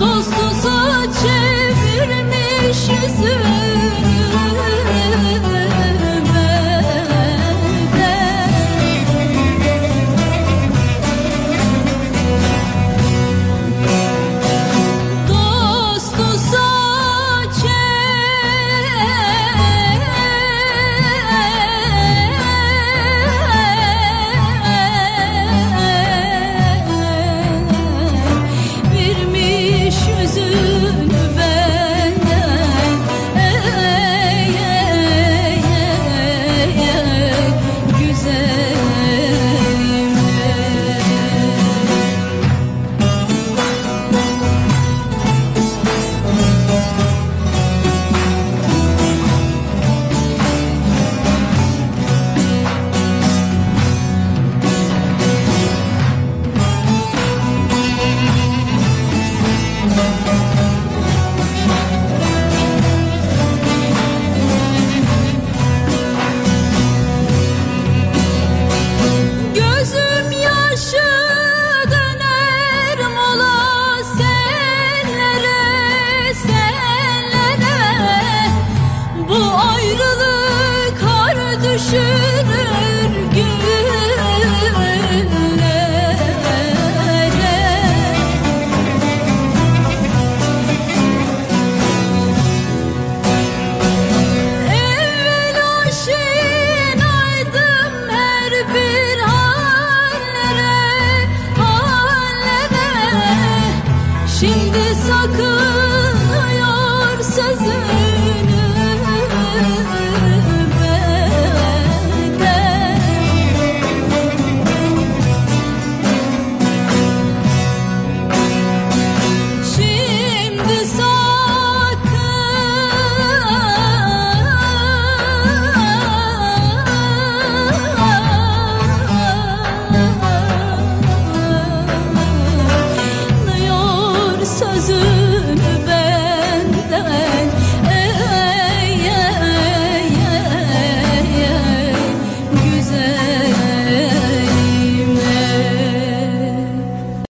dostu saçı düşünür günlere Evvel aşinaydım her bir hallere, hallere. Şimdi sakın